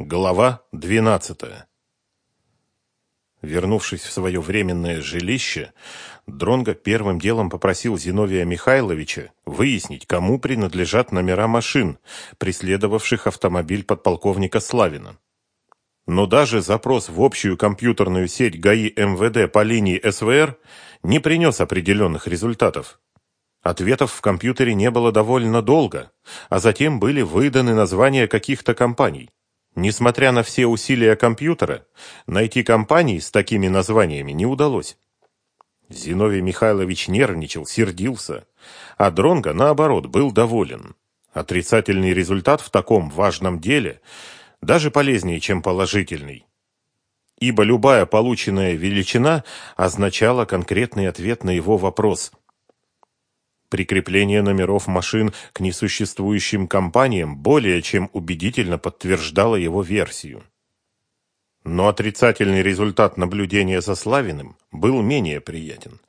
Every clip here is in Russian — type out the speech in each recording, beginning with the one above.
Глава 12. Вернувшись в свое временное жилище, Дронго первым делом попросил Зиновия Михайловича выяснить, кому принадлежат номера машин, преследовавших автомобиль подполковника Славина. Но даже запрос в общую компьютерную сеть ГАИ МВД по линии СВР не принес определенных результатов. Ответов в компьютере не было довольно долго, а затем были выданы названия каких-то компаний. Несмотря на все усилия компьютера, найти компании с такими названиями не удалось. Зиновий Михайлович нервничал, сердился, а Дронго, наоборот, был доволен. Отрицательный результат в таком важном деле даже полезнее, чем положительный. Ибо любая полученная величина означала конкретный ответ на его вопрос – Прикрепление номеров машин к несуществующим компаниям более чем убедительно подтверждало его версию. Но отрицательный результат наблюдения за Славиным был менее приятен.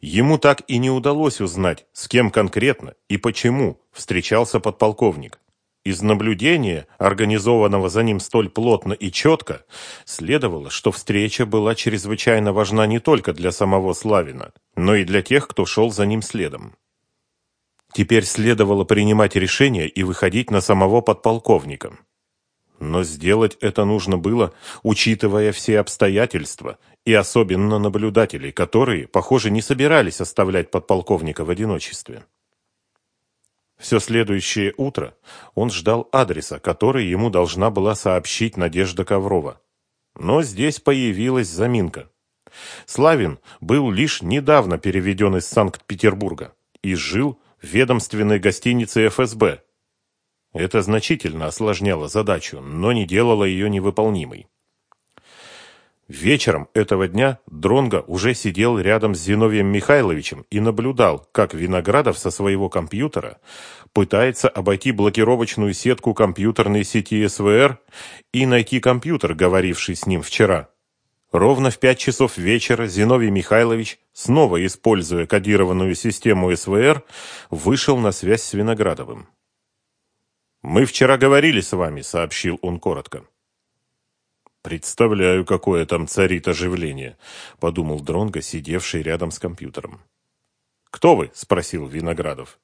Ему так и не удалось узнать, с кем конкретно и почему встречался подполковник. Из наблюдения, организованного за ним столь плотно и четко, следовало, что встреча была чрезвычайно важна не только для самого Славина, но и для тех, кто шел за ним следом. Теперь следовало принимать решение и выходить на самого подполковника. Но сделать это нужно было, учитывая все обстоятельства, и особенно наблюдателей, которые, похоже, не собирались оставлять подполковника в одиночестве. Все следующее утро он ждал адреса, который ему должна была сообщить Надежда Коврова. Но здесь появилась заминка. Славин был лишь недавно переведен из Санкт-Петербурга и жил ведомственной гостиницы ФСБ. Это значительно осложняло задачу, но не делало ее невыполнимой. Вечером этого дня Дронго уже сидел рядом с Зиновием Михайловичем и наблюдал, как Виноградов со своего компьютера пытается обойти блокировочную сетку компьютерной сети СВР и найти компьютер, говоривший с ним вчера. Ровно в пять часов вечера Зиновий Михайлович, снова используя кодированную систему СВР, вышел на связь с Виноградовым. «Мы вчера говорили с вами», — сообщил он коротко. «Представляю, какое там царит оживление», — подумал Дронго, сидевший рядом с компьютером. «Кто вы?» — спросил Виноградов.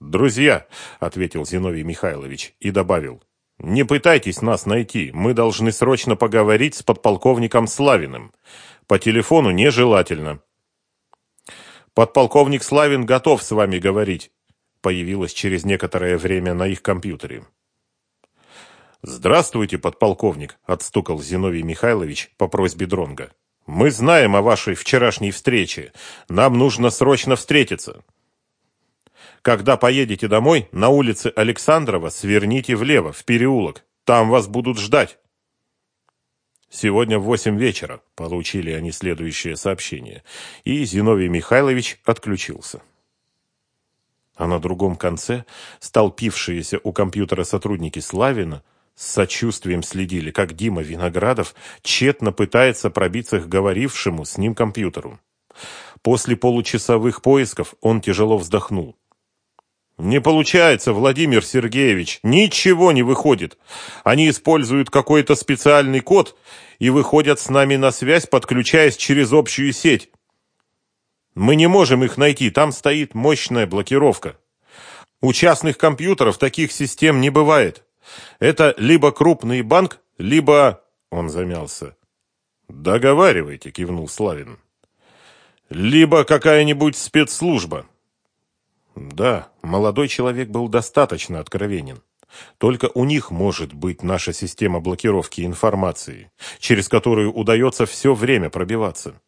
«Друзья», — ответил Зиновий Михайлович и добавил. Не пытайтесь нас найти. Мы должны срочно поговорить с подполковником Славиным. По телефону нежелательно. Подполковник Славин готов с вами говорить. Появилось через некоторое время на их компьютере. Здравствуйте, подполковник, отстукал Зиновий Михайлович по просьбе Дронга. Мы знаем о вашей вчерашней встрече. Нам нужно срочно встретиться. Когда поедете домой, на улице Александрова сверните влево, в переулок. Там вас будут ждать. Сегодня в восемь вечера получили они следующее сообщение, и Зиновий Михайлович отключился. А на другом конце столпившиеся у компьютера сотрудники Славина с сочувствием следили, как Дима Виноградов тщетно пытается пробиться к говорившему с ним компьютеру. После получасовых поисков он тяжело вздохнул. Не получается, Владимир Сергеевич, ничего не выходит. Они используют какой-то специальный код и выходят с нами на связь, подключаясь через общую сеть. Мы не можем их найти, там стоит мощная блокировка. У частных компьютеров таких систем не бывает. Это либо крупный банк, либо... Он замялся. «Договаривайте», — кивнул Славин. «Либо какая-нибудь спецслужба». Да, молодой человек был достаточно откровенен. Только у них может быть наша система блокировки информации, через которую удается все время пробиваться.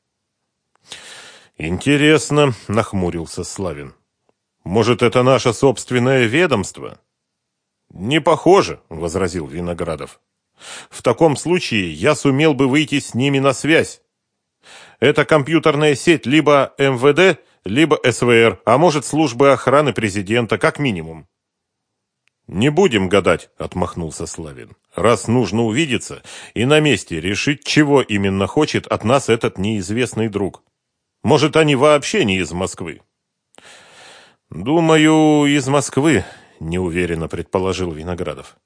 Интересно, нахмурился Славин. Может, это наше собственное ведомство? Не похоже, возразил Виноградов. В таком случае я сумел бы выйти с ними на связь. Это компьютерная сеть либо МВД, либо СВР, а может службы охраны президента, как минимум. «Не будем гадать», — отмахнулся Славин. «Раз нужно увидеться и на месте решить, чего именно хочет от нас этот неизвестный друг. Может, они вообще не из Москвы?» «Думаю, из Москвы», — неуверенно предположил Виноградов.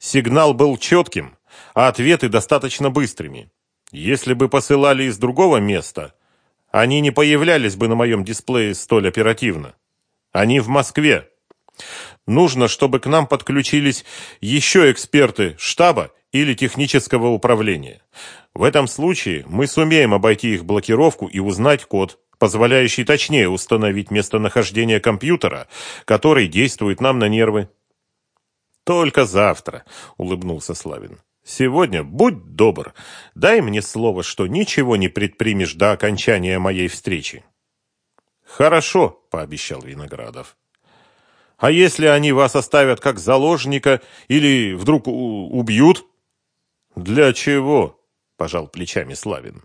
Сигнал был четким, а ответы достаточно быстрыми. Если бы посылали из другого места, они не появлялись бы на моем дисплее столь оперативно. Они в Москве. Нужно, чтобы к нам подключились еще эксперты штаба или технического управления. В этом случае мы сумеем обойти их блокировку и узнать код, позволяющий точнее установить местонахождение компьютера, который действует нам на нервы. Только завтра, улыбнулся Славин. Сегодня будь добр, дай мне слово, что ничего не предпримешь до окончания моей встречи. Хорошо, пообещал Виноградов. А если они вас оставят как заложника или вдруг убьют? Для чего? пожал плечами Славин.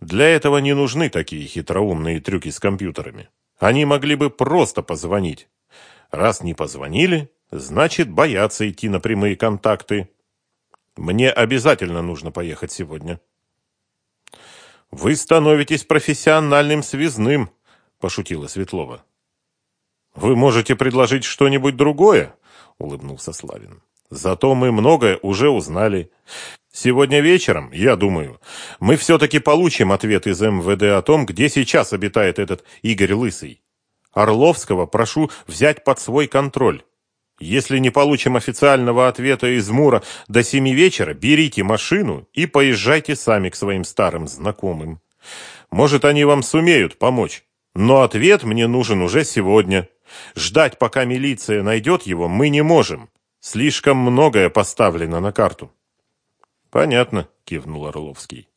Для этого не нужны такие хитроумные трюки с компьютерами. Они могли бы просто позвонить. Раз не позвонили, значит, боятся идти на прямые контакты. Мне обязательно нужно поехать сегодня. Вы становитесь профессиональным связным, пошутила Светлова. Вы можете предложить что-нибудь другое, улыбнулся Славин. Зато мы многое уже узнали. Сегодня вечером, я думаю, мы все-таки получим ответ из МВД о том, где сейчас обитает этот Игорь Лысый. Орловского прошу взять под свой контроль. Если не получим официального ответа из Мура до семи вечера, берите машину и поезжайте сами к своим старым знакомым. Может, они вам сумеют помочь. Но ответ мне нужен уже сегодня. Ждать, пока милиция найдет его, мы не можем. Слишком многое поставлено на карту. Понятно, кивнул Орловский.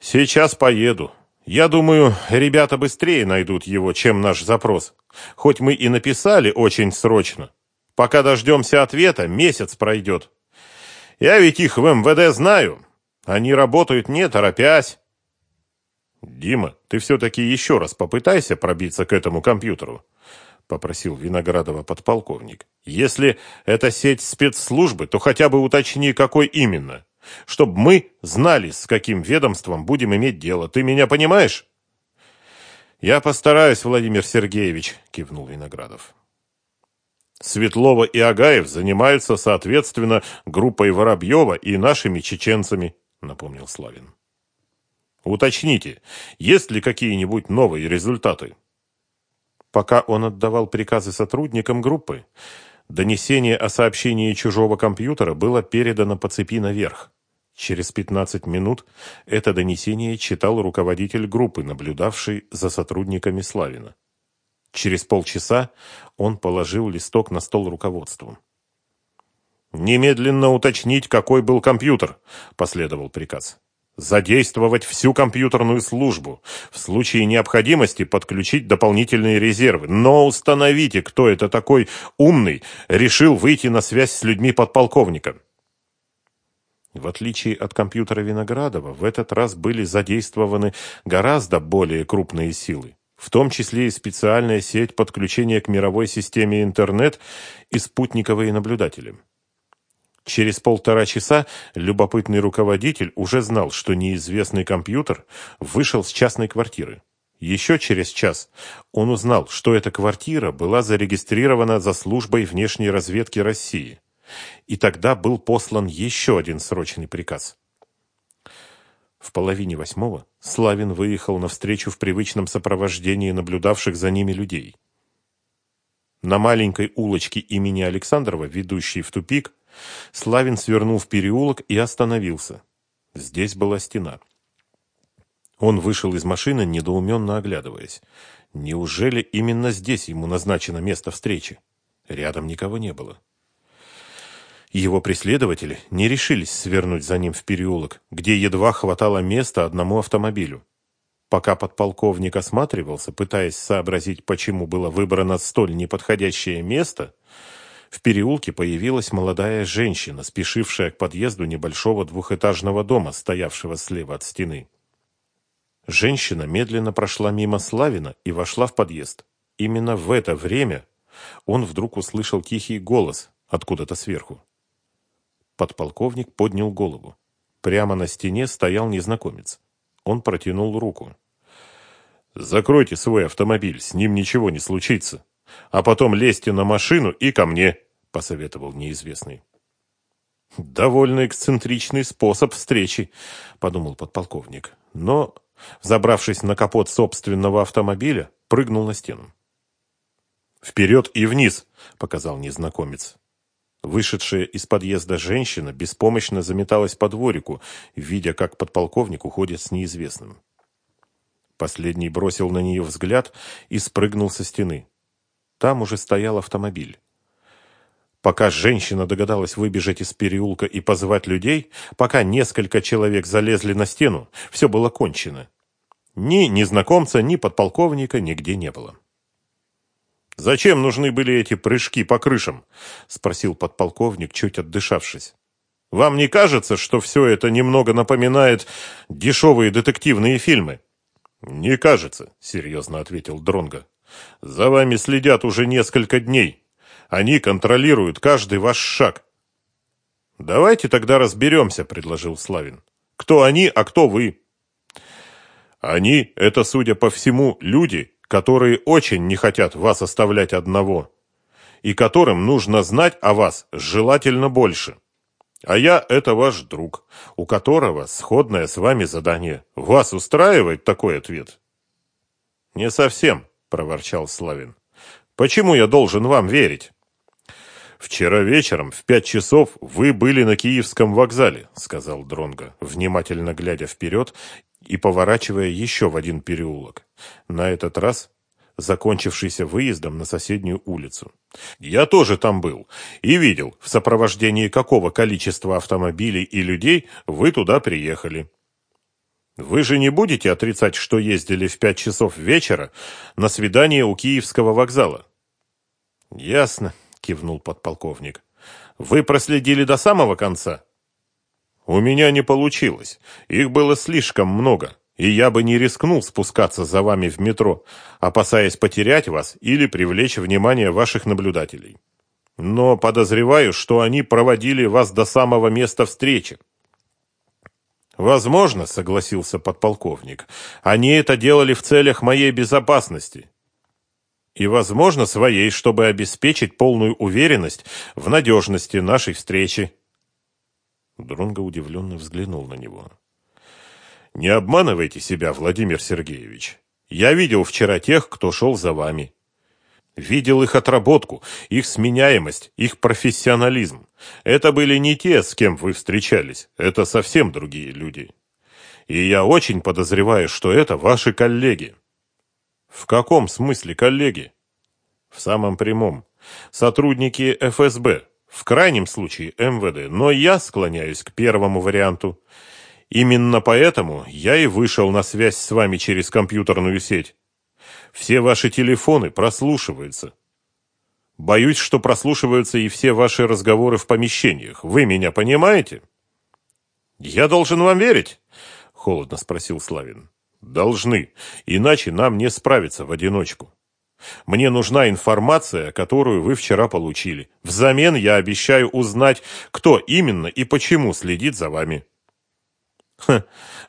Сейчас поеду. Я думаю, ребята быстрее найдут его, чем наш запрос. Хоть мы и написали очень срочно. Пока дождемся ответа, месяц пройдет. Я ведь их в МВД знаю. Они работают не торопясь. Дима, ты все-таки еще раз попытайся пробиться к этому компьютеру, попросил Виноградова подполковник. Если это сеть спецслужбы, то хотя бы уточни, какой именно, чтобы мы знали, с каким ведомством будем иметь дело. Ты меня понимаешь? Я постараюсь, Владимир Сергеевич, кивнул Виноградов. Светлова и Агаев занимаются, соответственно, группой Воробьева и нашими чеченцами, напомнил Славин. Уточните, есть ли какие-нибудь новые результаты? Пока он отдавал приказы сотрудникам группы, донесение о сообщении чужого компьютера было передано по цепи наверх. Через 15 минут это донесение читал руководитель группы, наблюдавший за сотрудниками Славина. Через полчаса он положил листок на стол руководству. «Немедленно уточнить, какой был компьютер», – последовал приказ. «Задействовать всю компьютерную службу. В случае необходимости подключить дополнительные резервы. Но установите, кто это такой умный, решил выйти на связь с людьми подполковника». В отличие от компьютера Виноградова, в этот раз были задействованы гораздо более крупные силы в том числе и специальная сеть подключения к мировой системе интернет и спутниковые наблюдатели. Через полтора часа любопытный руководитель уже знал, что неизвестный компьютер вышел с частной квартиры. Еще через час он узнал, что эта квартира была зарегистрирована за службой внешней разведки России. И тогда был послан еще один срочный приказ. В половине восьмого Славин выехал навстречу в привычном сопровождении наблюдавших за ними людей. На маленькой улочке имени Александрова, ведущей в тупик, Славин свернул в переулок и остановился. Здесь была стена. Он вышел из машины, недоуменно оглядываясь. Неужели именно здесь ему назначено место встречи? Рядом никого не было. Его преследователи не решились свернуть за ним в переулок, где едва хватало места одному автомобилю. Пока подполковник осматривался, пытаясь сообразить, почему было выбрано столь неподходящее место, в переулке появилась молодая женщина, спешившая к подъезду небольшого двухэтажного дома, стоявшего слева от стены. Женщина медленно прошла мимо Славина и вошла в подъезд. Именно в это время он вдруг услышал тихий голос откуда-то сверху. Подполковник поднял голову. Прямо на стене стоял незнакомец. Он протянул руку. «Закройте свой автомобиль, с ним ничего не случится. А потом лезьте на машину и ко мне», — посоветовал неизвестный. Довольно эксцентричный способ встречи, подумал подполковник. Но, забравшись на капот собственного автомобиля, прыгнул на стену. «Вперед и вниз!» — показал незнакомец. Вышедшая из подъезда женщина беспомощно заметалась по дворику, видя, как подполковник уходит с неизвестным. Последний бросил на нее взгляд и спрыгнул со стены. Там уже стоял автомобиль. Пока женщина догадалась выбежать из переулка и позвать людей, пока несколько человек залезли на стену, все было кончено. Ни незнакомца, ни подполковника нигде не было. «Зачем нужны были эти прыжки по крышам?» – спросил подполковник, чуть отдышавшись. «Вам не кажется, что все это немного напоминает дешевые детективные фильмы?» «Не кажется», – серьезно ответил Дронго. «За вами следят уже несколько дней». Они контролируют каждый ваш шаг. Давайте тогда разберемся, предложил Славин. Кто они, а кто вы? Они – это, судя по всему, люди, которые очень не хотят вас оставлять одного, и которым нужно знать о вас желательно больше. А я – это ваш друг, у которого сходное с вами задание. Вас устраивает такой ответ? Не совсем, проворчал Славин. Почему я должен вам верить? «Вчера вечером в пять часов вы были на Киевском вокзале», — сказал Дронго, внимательно глядя вперед и поворачивая еще в один переулок. На этот раз закончившийся выездом на соседнюю улицу. «Я тоже там был и видел, в сопровождении какого количества автомобилей и людей вы туда приехали». «Вы же не будете отрицать, что ездили в пять часов вечера на свидание у Киевского вокзала?» «Ясно», кивнул подполковник. Вы проследили до самого конца? У меня не получилось. Их было слишком много, и я бы не рискнул спускаться за вами в метро, опасаясь потерять вас или привлечь внимание ваших наблюдателей. Но подозреваю, что они проводили вас до самого места встречи. Возможно, согласился подполковник. Они это делали в целях моей безопасности и, возможно, своей, чтобы обеспечить полную уверенность в надежности нашей встречи. Дронго удивленно взглянул на него. «Не обманывайте себя, Владимир Сергеевич. Я видел вчера тех, кто шел за вами. Видел их отработку, их сменяемость, их профессионализм. Это были не те, с кем вы встречались, это совсем другие люди. И я очень подозреваю, что это ваши коллеги. В каком смысле, коллеги? В самом прямом. Сотрудники ФСБ, в крайнем случае МВД, но я склоняюсь к первому варианту. Именно поэтому я и вышел на связь с вами через компьютерную сеть. Все ваши телефоны прослушиваются. Боюсь, что прослушиваются и все ваши разговоры в помещениях. Вы меня понимаете? Я должен вам верить, холодно спросил Славин. Должны, иначе нам не справиться в одиночку. Мне нужна информация, которую вы вчера получили. Взамен я обещаю узнать, кто именно и почему следит за вами.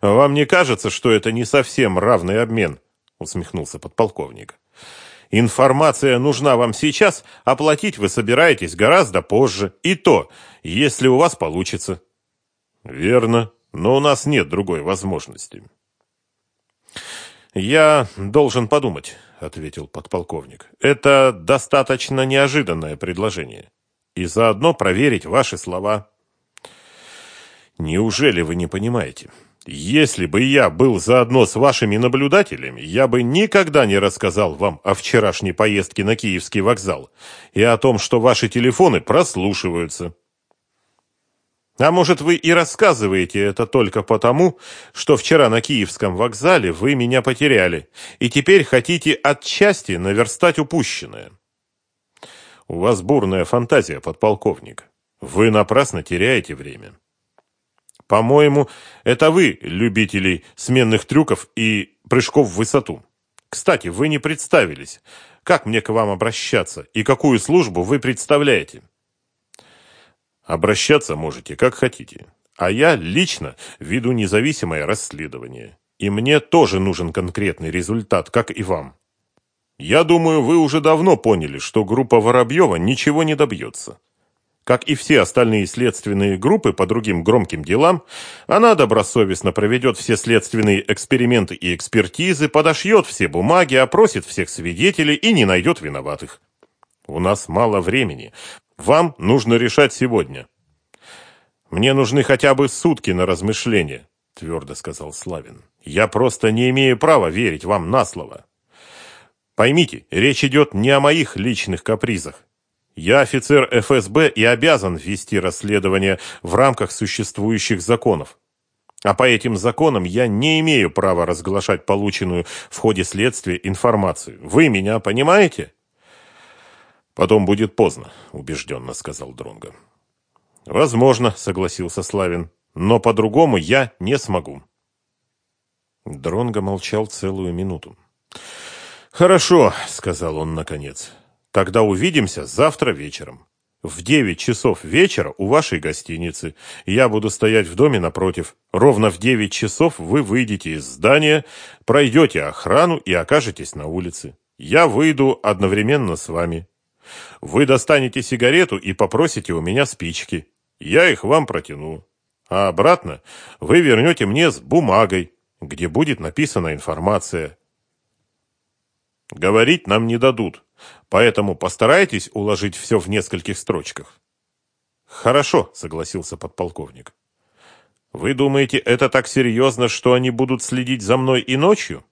Вам не кажется, что это не совсем равный обмен? усмехнулся подполковник. Информация нужна вам сейчас, оплатить вы собираетесь гораздо позже, и то, если у вас получится. Верно, но у нас нет другой возможности. «Я должен подумать», — ответил подполковник. «Это достаточно неожиданное предложение. И заодно проверить ваши слова». «Неужели вы не понимаете? Если бы я был заодно с вашими наблюдателями, я бы никогда не рассказал вам о вчерашней поездке на Киевский вокзал и о том, что ваши телефоны прослушиваются». А может, вы и рассказываете это только потому, что вчера на Киевском вокзале вы меня потеряли, и теперь хотите отчасти наверстать упущенное. У вас бурная фантазия, подполковник. Вы напрасно теряете время. По-моему, это вы, любители сменных трюков и прыжков в высоту. Кстати, вы не представились. Как мне к вам обращаться и какую службу вы представляете? Обращаться можете как хотите. А я лично веду независимое расследование. И мне тоже нужен конкретный результат, как и вам. Я думаю, вы уже давно поняли, что группа Воробьева ничего не добьется. Как и все остальные следственные группы по другим громким делам, она добросовестно проведет все следственные эксперименты и экспертизы, подошьет все бумаги, опросит всех свидетелей и не найдет виноватых. У нас мало времени. Вам нужно решать сегодня. Мне нужны хотя бы сутки на размышление, твердо сказал Славин. Я просто не имею права верить вам на слово. Поймите, речь идет не о моих личных капризах. Я офицер ФСБ и обязан вести расследование в рамках существующих законов. А по этим законам я не имею права разглашать полученную в ходе следствия информацию. Вы меня понимаете? Потом будет поздно, убежденно сказал Дронго. Возможно, согласился Славин, но по-другому я не смогу. Дронго молчал целую минуту. Хорошо, сказал он наконец. Тогда увидимся завтра вечером. В девять часов вечера у вашей гостиницы. Я буду стоять в доме напротив. Ровно в девять часов вы выйдете из здания, пройдете охрану и окажетесь на улице. Я выйду одновременно с вами. Вы достанете сигарету и попросите у меня спички. Я их вам протяну. А обратно вы вернете мне с бумагой, где будет написана информация. Говорить нам не дадут. Поэтому постарайтесь уложить все в нескольких строчках. Хорошо, согласился подполковник. Вы думаете, это так серьезно, что они будут следить за мной и ночью?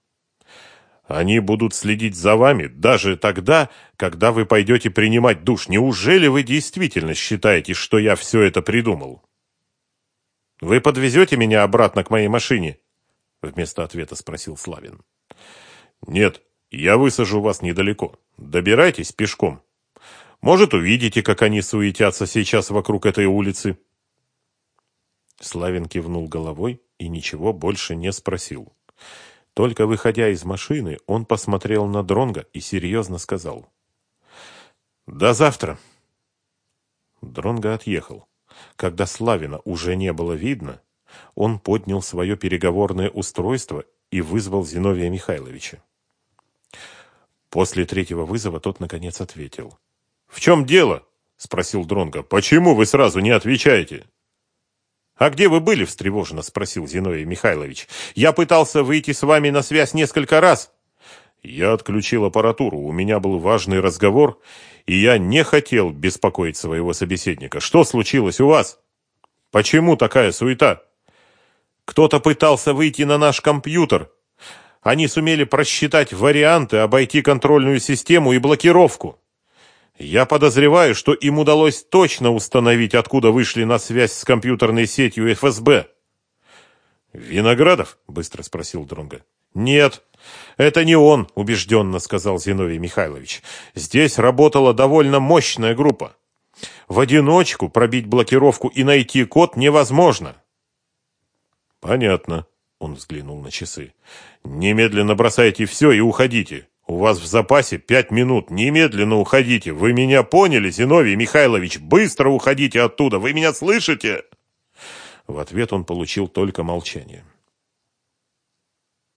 Они будут следить за вами даже тогда, когда вы пойдете принимать душ. Неужели вы действительно считаете, что я все это придумал? Вы подвезете меня обратно к моей машине? Вместо ответа спросил Славин. Нет, я высажу вас недалеко. Добирайтесь пешком. Может, увидите, как они суетятся сейчас вокруг этой улицы. Славин кивнул головой и ничего больше не спросил. Только выходя из машины, он посмотрел на Дронга и серьезно сказал. «До завтра!» Дронга отъехал. Когда Славина уже не было видно, он поднял свое переговорное устройство и вызвал Зиновия Михайловича. После третьего вызова тот наконец ответил. В чем дело? спросил Дронга. Почему вы сразу не отвечаете? А где вы были? встревоженно спросил Зиновий Михайлович. Я пытался выйти с вами на связь несколько раз. Я отключил аппаратуру. У меня был важный разговор, и я не хотел беспокоить своего собеседника. Что случилось у вас? Почему такая суета? Кто-то пытался выйти на наш компьютер, они сумели просчитать варианты, обойти контрольную систему и блокировку. Я подозреваю, что им удалось точно установить, откуда вышли на связь с компьютерной сетью ФСБ. Виноградов? быстро спросил Дронга. Нет, это не он, убежденно сказал Зиновий Михайлович. Здесь работала довольно мощная группа. В одиночку пробить блокировку и найти код невозможно. Понятно, он взглянул на часы. Немедленно бросайте все и уходите. У вас в запасе пять минут. Немедленно уходите. Вы меня поняли, Зиновий Михайлович? Быстро уходите оттуда. Вы меня слышите? В ответ он получил только молчание.